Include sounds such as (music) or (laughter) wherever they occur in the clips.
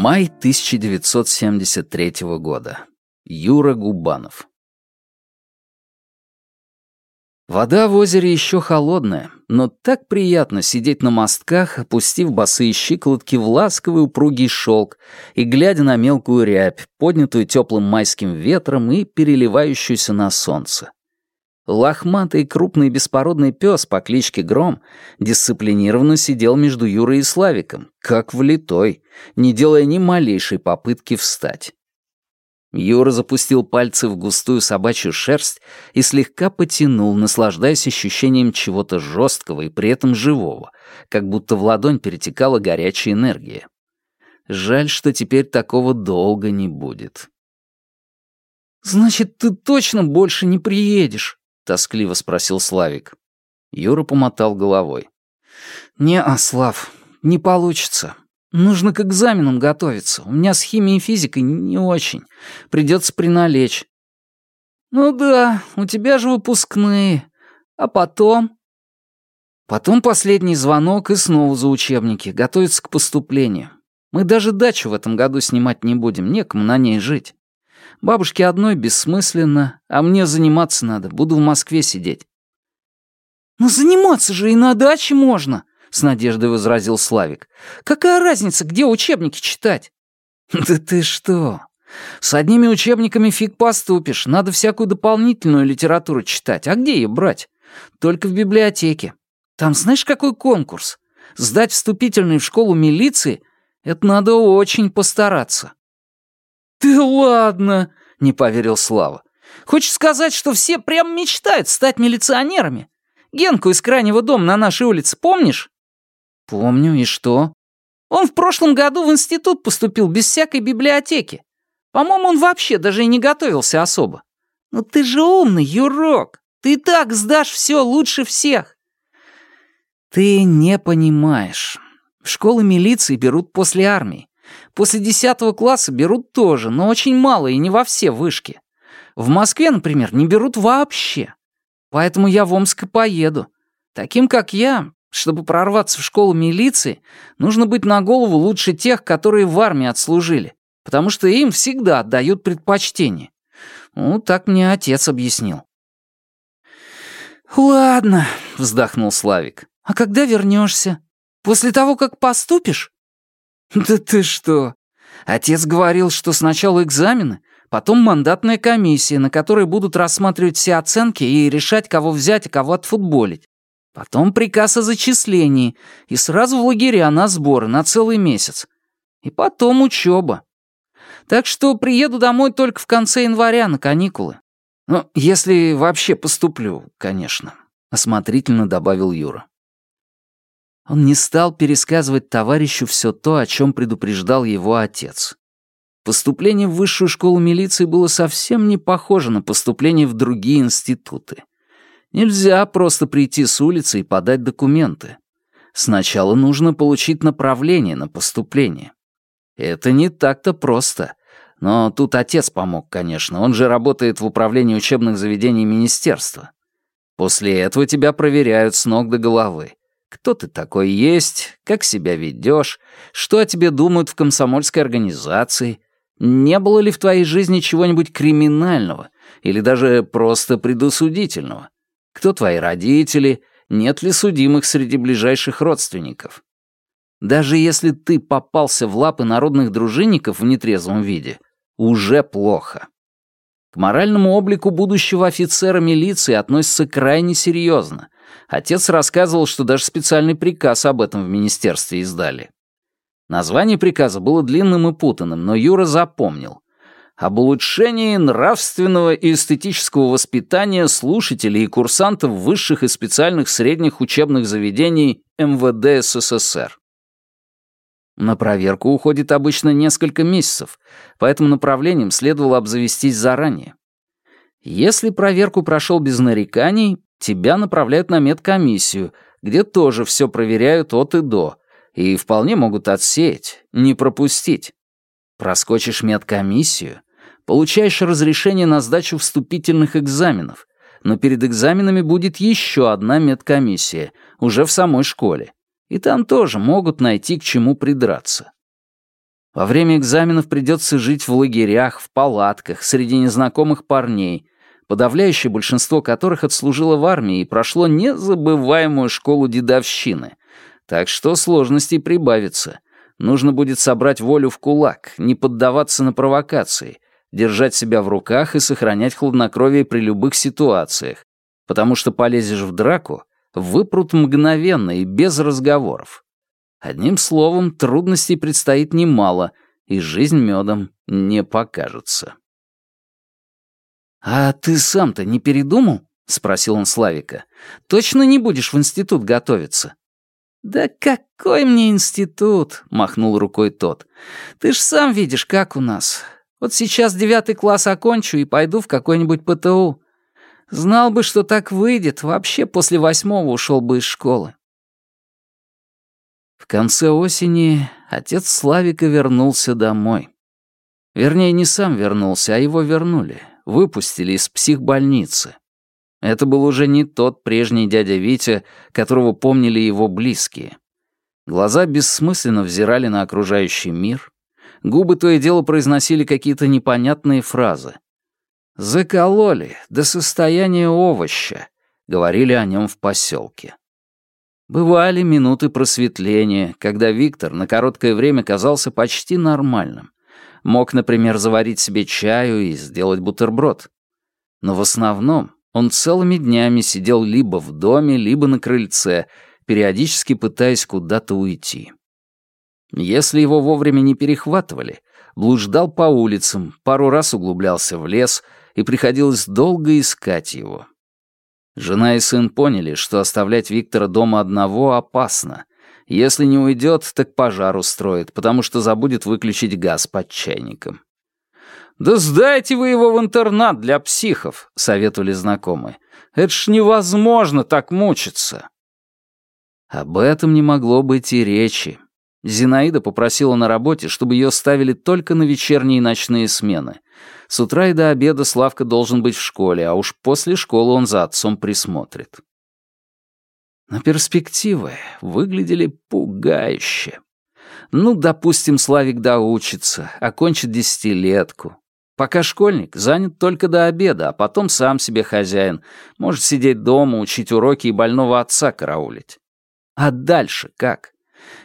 Май 1973 года. Юра Губанов. Вода в озере еще холодная, но так приятно сидеть на мостках, опустив босые щиколотки в ласковый упругий шелк и глядя на мелкую рябь, поднятую теплым майским ветром и переливающуюся на солнце. Лохматый крупный беспородный пес по кличке Гром дисциплинированно сидел между Юрой и Славиком, как влитой, не делая ни малейшей попытки встать. Юра запустил пальцы в густую собачью шерсть и слегка потянул, наслаждаясь ощущением чего-то жесткого и при этом живого, как будто в ладонь перетекала горячая энергия. Жаль, что теперь такого долго не будет. «Значит, ты точно больше не приедешь?» — тоскливо спросил Славик. Юра помотал головой. «Не, Слав, не получится. Нужно к экзаменам готовиться. У меня с химией и физикой не очень. Придется приналечь. Ну да, у тебя же выпускные. А потом? Потом последний звонок и снова за учебники. Готовиться к поступлению. Мы даже дачу в этом году снимать не будем. Некому на ней жить. Бабушке одной бессмысленно, а мне заниматься надо. Буду в Москве сидеть. «Но заниматься же и на даче можно!» — с надеждой возразил Славик. «Какая разница, где учебники читать?» (laughs) «Да ты что? С одними учебниками фиг поступишь. Надо всякую дополнительную литературу читать. А где ее брать? Только в библиотеке. Там знаешь, какой конкурс? Сдать вступительный в школу милиции — это надо очень постараться». «Ты ладно!» — не поверил Слава. «Хочешь сказать, что все прям мечтают стать милиционерами? Генку из крайнего дома на нашей улице помнишь?» «Помню, и что?» «Он в прошлом году в институт поступил без всякой библиотеки. По-моему, он вообще даже и не готовился особо. Ну ты же умный, Юрок. Ты и так сдашь все лучше всех». «Ты не понимаешь. В школы милиции берут после армии. После десятого класса берут тоже, но очень мало и не во все вышки. В Москве, например, не берут вообще. Поэтому я в Омск и поеду. Таким, как я, чтобы прорваться в школу милиции, нужно быть на голову лучше тех, которые в армии отслужили, потому что им всегда отдают предпочтение. Ну, так мне отец объяснил. «Ладно», — вздохнул Славик. «А когда вернешься? После того, как поступишь?» (laughs) «Да ты что? Отец говорил, что сначала экзамены, потом мандатная комиссия, на которой будут рассматривать все оценки и решать, кого взять, а кого отфутболить. Потом приказ о зачислении, и сразу в лагеря на сборы на целый месяц. И потом учеба. Так что приеду домой только в конце января на каникулы. Ну, если вообще поступлю, конечно», — осмотрительно добавил Юра. Он не стал пересказывать товарищу все то, о чем предупреждал его отец. Поступление в высшую школу милиции было совсем не похоже на поступление в другие институты. Нельзя просто прийти с улицы и подать документы. Сначала нужно получить направление на поступление. Это не так-то просто. Но тут отец помог, конечно. Он же работает в управлении учебных заведений министерства. После этого тебя проверяют с ног до головы. Кто ты такой есть, как себя ведешь, что о тебе думают в комсомольской организации, не было ли в твоей жизни чего-нибудь криминального или даже просто предусудительного. Кто твои родители? Нет ли судимых среди ближайших родственников? Даже если ты попался в лапы народных дружинников в нетрезвом виде, уже плохо. К моральному облику будущего офицера милиции относятся крайне серьезно. Отец рассказывал, что даже специальный приказ об этом в министерстве издали. Название приказа было длинным и путанным, но Юра запомнил об улучшении нравственного и эстетического воспитания слушателей и курсантов высших и специальных средних учебных заведений МВД СССР. На проверку уходит обычно несколько месяцев, поэтому направлением следовало обзавестись заранее. Если проверку прошел без нареканий, тебя направляют на медкомиссию, где тоже все проверяют от и до, и вполне могут отсеять, не пропустить. Проскочишь медкомиссию, Получаешь разрешение на сдачу вступительных экзаменов, но перед экзаменами будет еще одна медкомиссия, уже в самой школе. И там тоже могут найти к чему придраться. Во время экзаменов придется жить в лагерях, в палатках, среди незнакомых парней, подавляющее большинство которых отслужило в армии и прошло незабываемую школу дедовщины. Так что сложностей прибавится. Нужно будет собрать волю в кулак, не поддаваться на провокации, держать себя в руках и сохранять хладнокровие при любых ситуациях, потому что полезешь в драку, выпрут мгновенно и без разговоров. Одним словом, трудностей предстоит немало, и жизнь медом не покажется. «А ты сам-то не передумал?» — спросил он Славика. «Точно не будешь в институт готовиться?» «Да какой мне институт?» — махнул рукой тот. «Ты ж сам видишь, как у нас. Вот сейчас девятый класс окончу и пойду в какой-нибудь ПТУ. Знал бы, что так выйдет, вообще после восьмого ушел бы из школы». В конце осени отец Славика вернулся домой. Вернее, не сам вернулся, а его вернули, выпустили из психбольницы. Это был уже не тот прежний дядя Витя, которого помнили его близкие. Глаза бессмысленно взирали на окружающий мир, губы то и дело произносили какие-то непонятные фразы. «Закололи до состояния овоща», — говорили о нем в поселке. Бывали минуты просветления, когда Виктор на короткое время казался почти нормальным. Мог, например, заварить себе чаю и сделать бутерброд. Но в основном он целыми днями сидел либо в доме, либо на крыльце, периодически пытаясь куда-то уйти. Если его вовремя не перехватывали, блуждал по улицам, пару раз углублялся в лес, и приходилось долго искать его. Жена и сын поняли, что оставлять Виктора дома одного опасно. Если не уйдет, так пожар устроит, потому что забудет выключить газ под чайником. «Да сдайте вы его в интернат для психов», — советовали знакомые. «Это ж невозможно так мучиться». Об этом не могло быть и речи. Зинаида попросила на работе, чтобы ее ставили только на вечерние и ночные смены. С утра и до обеда Славка должен быть в школе, а уж после школы он за отцом присмотрит. Но перспективы выглядели пугающе. Ну, допустим, Славик доучится, окончит десятилетку, Пока школьник занят только до обеда, а потом сам себе хозяин, может сидеть дома, учить уроки и больного отца караулить. А дальше как?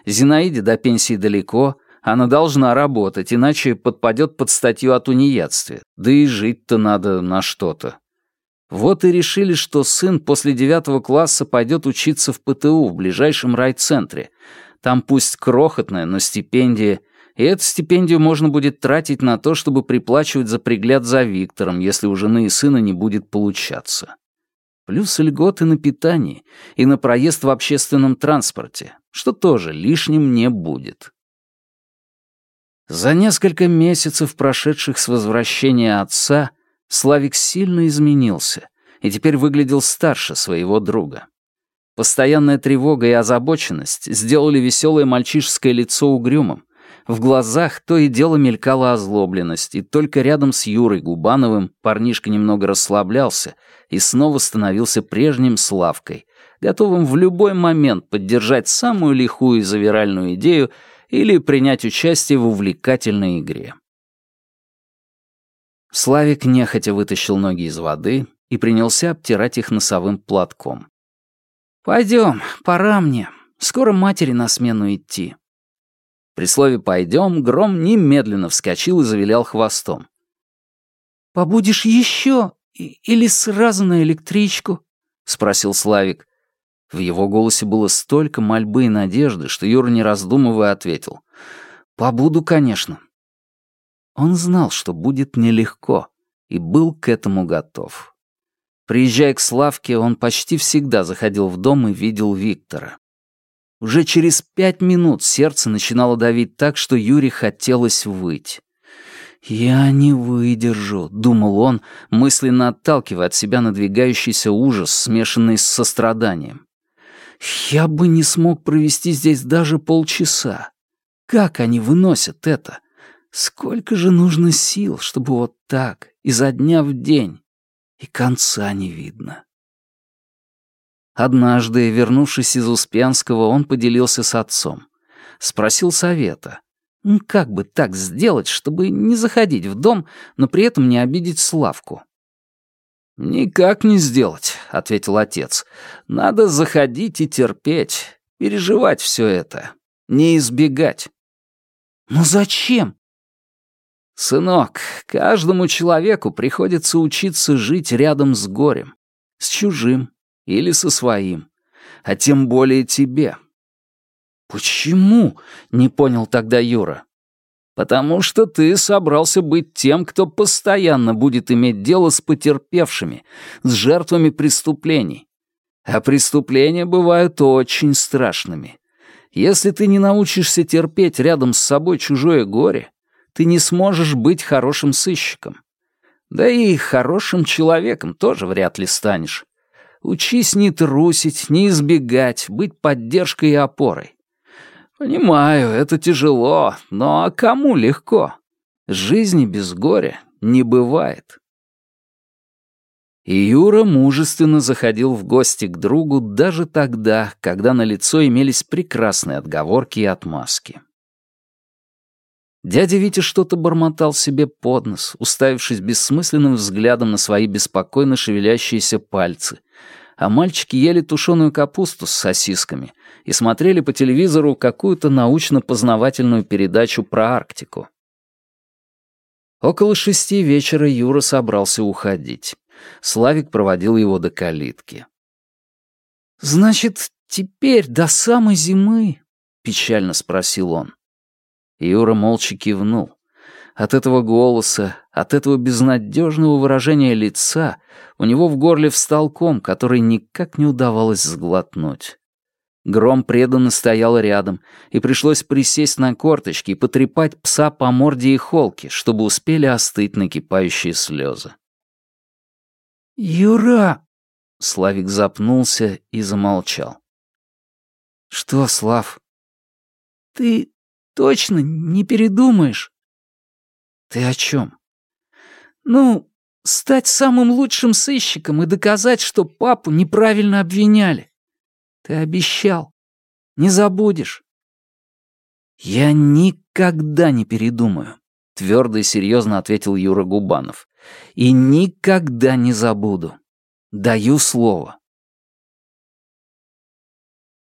Зинаиде до пенсии далеко, она должна работать, иначе подпадет под статью о тунеядстве, да и жить-то надо на что-то. Вот и решили, что сын после девятого класса пойдет учиться в ПТУ в ближайшем райцентре. Там пусть крохотная, но стипендия — и эту стипендию можно будет тратить на то, чтобы приплачивать за пригляд за Виктором, если у жены и сына не будет получаться. Плюс льготы на питание и на проезд в общественном транспорте, что тоже лишним не будет. За несколько месяцев, прошедших с возвращения отца, Славик сильно изменился и теперь выглядел старше своего друга. Постоянная тревога и озабоченность сделали веселое мальчишеское лицо угрюмым, в глазах то и дело мелькала озлобленность, и только рядом с Юрой Губановым парнишка немного расслаблялся и снова становился прежним Славкой, готовым в любой момент поддержать самую лихую и завиральную идею или принять участие в увлекательной игре. Славик нехотя вытащил ноги из воды и принялся обтирать их носовым платком. «Пойдем, пора мне. Скоро матери на смену идти». При слове «пойдем» Гром немедленно вскочил и завилял хвостом. «Побудешь еще или сразу на электричку?» — спросил Славик. В его голосе было столько мольбы и надежды, что Юра, не раздумывая, ответил. «Побуду, конечно». Он знал, что будет нелегко, и был к этому готов. Приезжая к Славке, он почти всегда заходил в дом и видел Виктора. Уже через пять минут сердце начинало давить так, что Юре хотелось выть. «Я не выдержу», — думал он, мысленно отталкивая от себя надвигающийся ужас, смешанный с состраданием. «Я бы не смог провести здесь даже полчаса. Как они выносят это? Сколько же нужно сил, чтобы вот так, изо дня в день, и конца не видно?» Однажды, вернувшись из Успенского, он поделился с отцом. Спросил совета. Как бы так сделать, чтобы не заходить в дом, но при этом не обидеть Славку? «Никак не сделать», — ответил отец. «Надо заходить и терпеть, переживать все это, не избегать». «Но зачем?» «Сынок, каждому человеку приходится учиться жить рядом с горем, с чужим или со своим, а тем более тебе». «Почему?» — не понял тогда Юра. «Потому что ты собрался быть тем, кто постоянно будет иметь дело с потерпевшими, с жертвами преступлений. А преступления бывают очень страшными. Если ты не научишься терпеть рядом с собой чужое горе, ты не сможешь быть хорошим сыщиком. Да и хорошим человеком тоже вряд ли станешь. Учись не трусить, не избегать, быть поддержкой и опорой. Понимаю, это тяжело, но кому легко? Жизни без горя не бывает. И Юра мужественно заходил в гости к другу даже тогда, когда на лицо имелись прекрасные отговорки и отмазки. Дядя Витя что-то бормотал себе под нос, уставившись бессмысленным взглядом на свои беспокойно шевелящиеся пальцы, а мальчики ели тушеную капусту с сосисками и смотрели по телевизору какую-то научно-познавательную передачу про Арктику. Около шести вечера Юра собрался уходить. Славик проводил его до калитки. «Значит, теперь до самой зимы?» — печально спросил он. Юра молча кивнул. От этого голоса, от этого безнадежного выражения лица у него в горле встал ком, который никак не удавалось сглотнуть. Гром преданно стоял рядом, и пришлось присесть на корточки и потрепать пса по морде и холке, чтобы успели остыть накипающие слезы. «Юра!» — Славик запнулся и замолчал. «Что, Слав?» «Ты Точно не передумаешь?» «Ты о чем?» «Ну, стать самым лучшим сыщиком и доказать, что папу неправильно обвиняли. Ты обещал. Не забудешь». «Я никогда не передумаю», — твердо и серьезно ответил Юра Губанов. «И никогда не забуду. Даю слово».